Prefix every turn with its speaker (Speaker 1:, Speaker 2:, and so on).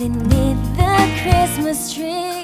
Speaker 1: beneath the Christmas tree.